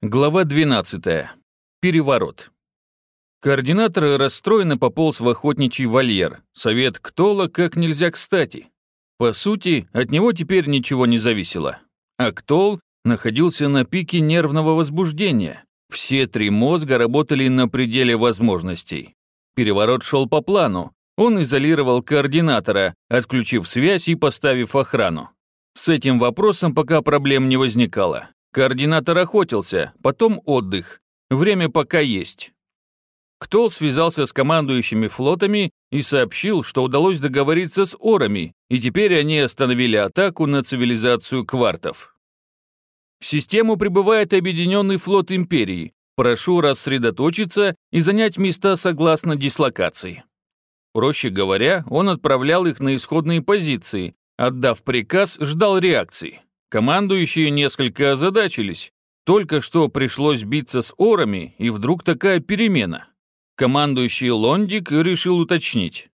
Глава 12. Переворот. Координатор расстроенно пополз в охотничий вольер. Совет Ктола как нельзя кстати. По сути, от него теперь ничего не зависело. А Ктол находился на пике нервного возбуждения. Все три мозга работали на пределе возможностей. Переворот шел по плану. Он изолировал координатора, отключив связь и поставив охрану. С этим вопросом пока проблем не возникало. Координатор охотился, потом отдых. Время пока есть. Ктол связался с командующими флотами и сообщил, что удалось договориться с орами, и теперь они остановили атаку на цивилизацию квартов. В систему прибывает Объединенный флот Империи. Прошу рассредоточиться и занять места согласно дислокации. Проще говоря, он отправлял их на исходные позиции, отдав приказ, ждал реакции. Командующие несколько озадачились. Только что пришлось биться с орами, и вдруг такая перемена. Командующий Лондик решил уточнить.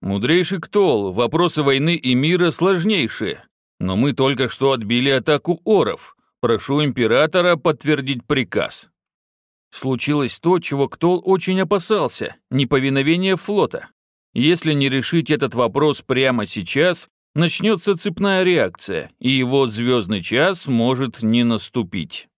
«Мудрейший Ктол, вопросы войны и мира сложнейшие, но мы только что отбили атаку оров. Прошу императора подтвердить приказ». Случилось то, чего Ктол очень опасался – неповиновение флота. Если не решить этот вопрос прямо сейчас, начнется цепная реакция, и его звездный час может не наступить.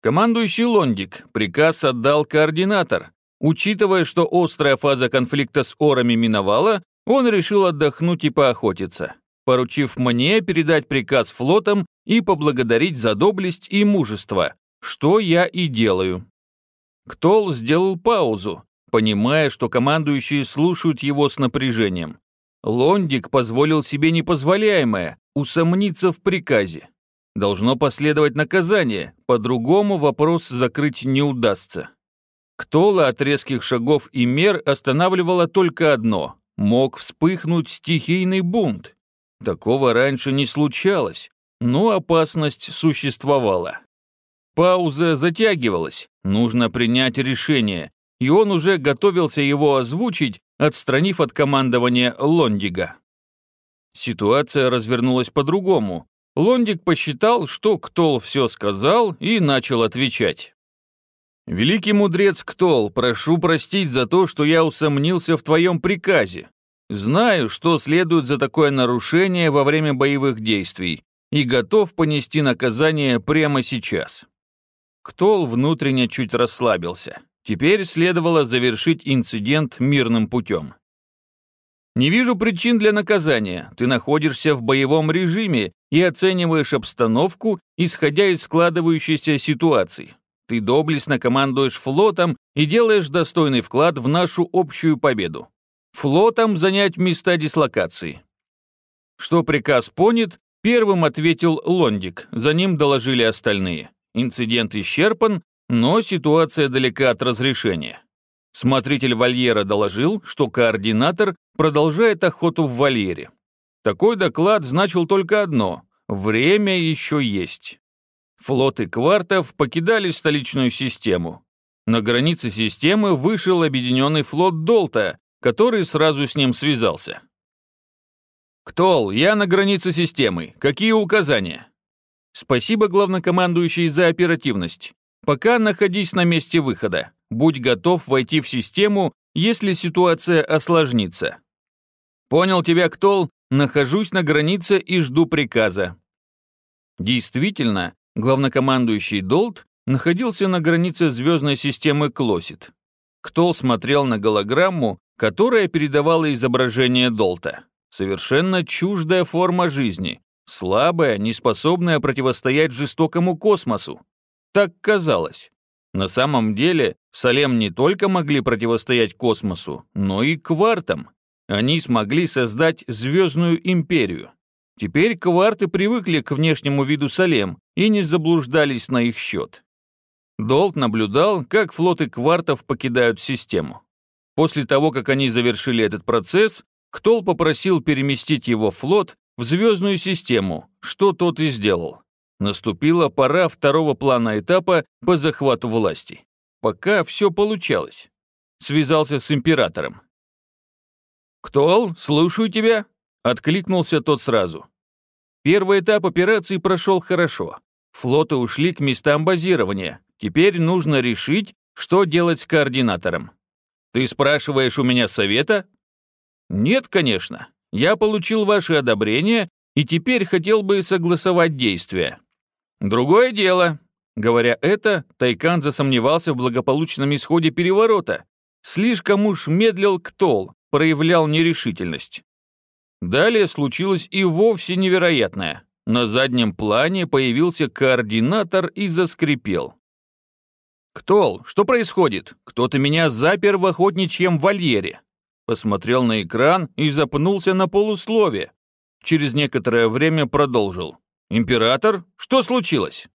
Командующий Лондик приказ отдал координатор. Учитывая, что острая фаза конфликта с орами миновала, он решил отдохнуть и поохотиться, поручив мне передать приказ флотам и поблагодарить за доблесть и мужество, что я и делаю. Ктол сделал паузу, понимая, что командующие слушают его с напряжением. Лондик позволил себе непозволяемое – усомниться в приказе. Должно последовать наказание, по-другому вопрос закрыть не удастся. Ктола от резких шагов и мер останавливало только одно – мог вспыхнуть стихийный бунт. Такого раньше не случалось, но опасность существовала. Пауза затягивалась, нужно принять решение, и он уже готовился его озвучить, отстранив от командования Лондига. Ситуация развернулась по-другому. Лондик посчитал, что Ктол все сказал и начал отвечать. «Великий мудрец Ктол, прошу простить за то, что я усомнился в твоем приказе. Знаю, что следует за такое нарушение во время боевых действий и готов понести наказание прямо сейчас». Ктол внутренне чуть расслабился. Теперь следовало завершить инцидент мирным путем. «Не вижу причин для наказания. Ты находишься в боевом режиме и оцениваешь обстановку, исходя из складывающейся ситуации. Ты доблестно командуешь флотом и делаешь достойный вклад в нашу общую победу. Флотом занять места дислокации». Что приказ понят, первым ответил Лондик, за ним доложили остальные. Инцидент исчерпан, но ситуация далека от разрешения. Смотритель вольера доложил, что координатор продолжает охоту в вольере. Такой доклад значил только одно – время еще есть. Флоты квартов покидали столичную систему. На границе системы вышел объединенный флот Долта, который сразу с ним связался. «Ктол, я на границе системы. Какие указания?» «Спасибо, главнокомандующий, за оперативность. Пока находись на месте выхода. Будь готов войти в систему, если ситуация осложнится. Понял тебя, Ктол? Нахожусь на границе и жду приказа. Действительно, главнокомандующий Долт находился на границе звездной системы Клосит. Ктол смотрел на голограмму, которая передавала изображение Долта. Совершенно чуждая форма жизни, слабая, неспособная противостоять жестокому космосу. Так казалось. На самом деле, Салем не только могли противостоять космосу, но и квартам. Они смогли создать звездную империю. Теперь кварты привыкли к внешнему виду Салем и не заблуждались на их счет. Долт наблюдал, как флоты квартов покидают систему. После того, как они завершили этот процесс, Ктол попросил переместить его флот в звездную систему, что тот и сделал. Наступила пора второго плана этапа по захвату власти. Пока все получалось. Связался с императором. «Ктол, слушаю тебя», — откликнулся тот сразу. Первый этап операции прошел хорошо. Флоты ушли к местам базирования. Теперь нужно решить, что делать с координатором. Ты спрашиваешь у меня совета? Нет, конечно. Я получил ваше одобрение и теперь хотел бы согласовать действия. Другое дело. Говоря это, Тайкан засомневался в благополучном исходе переворота. Слишком уж медлил Ктол, проявлял нерешительность. Далее случилось и вовсе невероятное. На заднем плане появился координатор и заскрипел. «Ктол, что происходит? Кто-то меня запер в охотничьем вольере». Посмотрел на экран и запнулся на полуслове. Через некоторое время продолжил. «Император, что случилось?»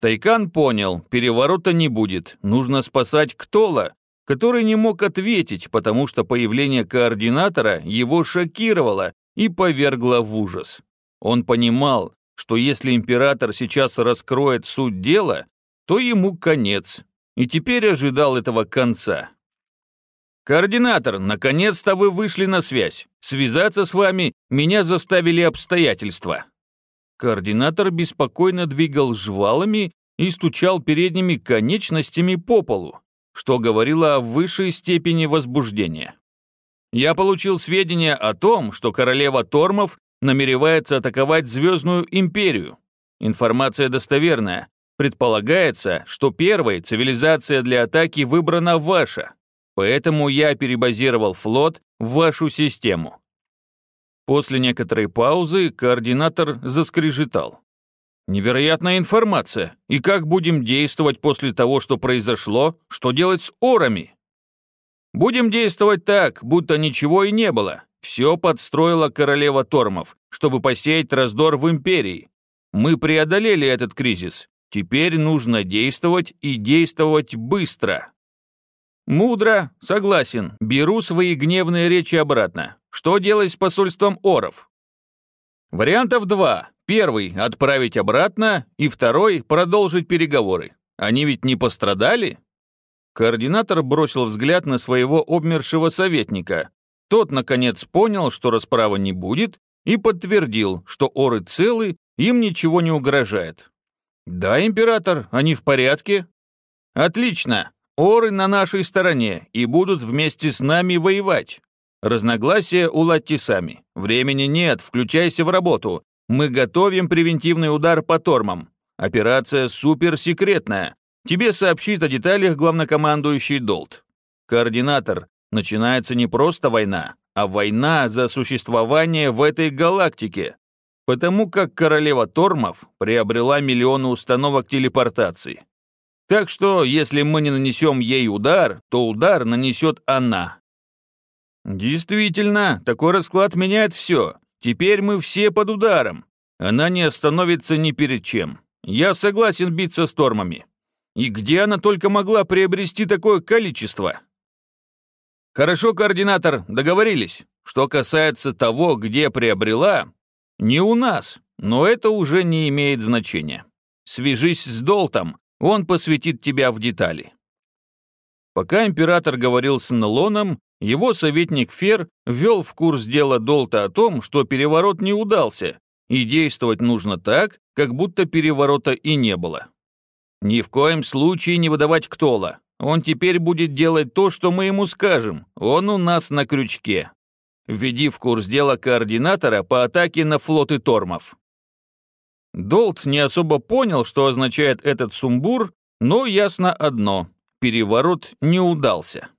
Тайкан понял, переворота не будет, нужно спасать Ктола, который не мог ответить, потому что появление координатора его шокировало и повергло в ужас. Он понимал, что если император сейчас раскроет суть дела, то ему конец, и теперь ожидал этого конца. «Координатор, наконец-то вы вышли на связь. Связаться с вами меня заставили обстоятельства». Координатор беспокойно двигал жвалами и стучал передними конечностями по полу что говорило о высшей степени возбуждения. Я получил сведения о том, что королева Тормов намеревается атаковать Звездную империю. Информация достоверная. Предполагается, что первой цивилизация для атаки выбрана ваша. Поэтому я перебазировал флот в вашу систему. После некоторой паузы координатор заскрежетал. Невероятная информация. И как будем действовать после того, что произошло? Что делать с орами? Будем действовать так, будто ничего и не было. Все подстроила королева Тормов, чтобы посеять раздор в империи. Мы преодолели этот кризис. Теперь нужно действовать и действовать быстро. Мудро, согласен, беру свои гневные речи обратно. Что делать с посольством Оров? Вариантов два. Первый – отправить обратно, и второй – продолжить переговоры. Они ведь не пострадали? Координатор бросил взгляд на своего обмершего советника. Тот, наконец, понял, что расправа не будет, и подтвердил, что оры целы, им ничего не угрожает. «Да, император, они в порядке?» «Отлично. Оры на нашей стороне и будут вместе с нами воевать. Разногласия уладьте сами. Времени нет, включайся в работу. Мы готовим превентивный удар по тормам. Операция суперсекретная. Тебе сообщит о деталях главнокомандующий Долт. Координатор. Начинается не просто война, а война за существование в этой галактике. Потому как королева Тормов приобрела миллионы установок телепортации. Так что, если мы не нанесем ей удар, то удар нанесет она. Действительно, такой расклад меняет все. Теперь мы все под ударом. Она не остановится ни перед чем. Я согласен биться с тормами. И где она только могла приобрести такое количество? Хорошо, координатор, договорились. Что касается того, где приобрела, не у нас, но это уже не имеет значения. Свяжись с Долтом, он посвятит тебя в детали. Пока император говорил с Нелоном, его советник Фер ввел в курс дела Долта о том, что переворот не удался, и действовать нужно так, как будто переворота и не было. Ни в коем случае не выдавать Ктола. Он теперь будет делать то, что мы ему скажем. Он у нас на крючке. Введи в курс дела координатора по атаке на флоты Тормов. Долт не особо понял, что означает этот сумбур, но ясно одно – переворот не удался.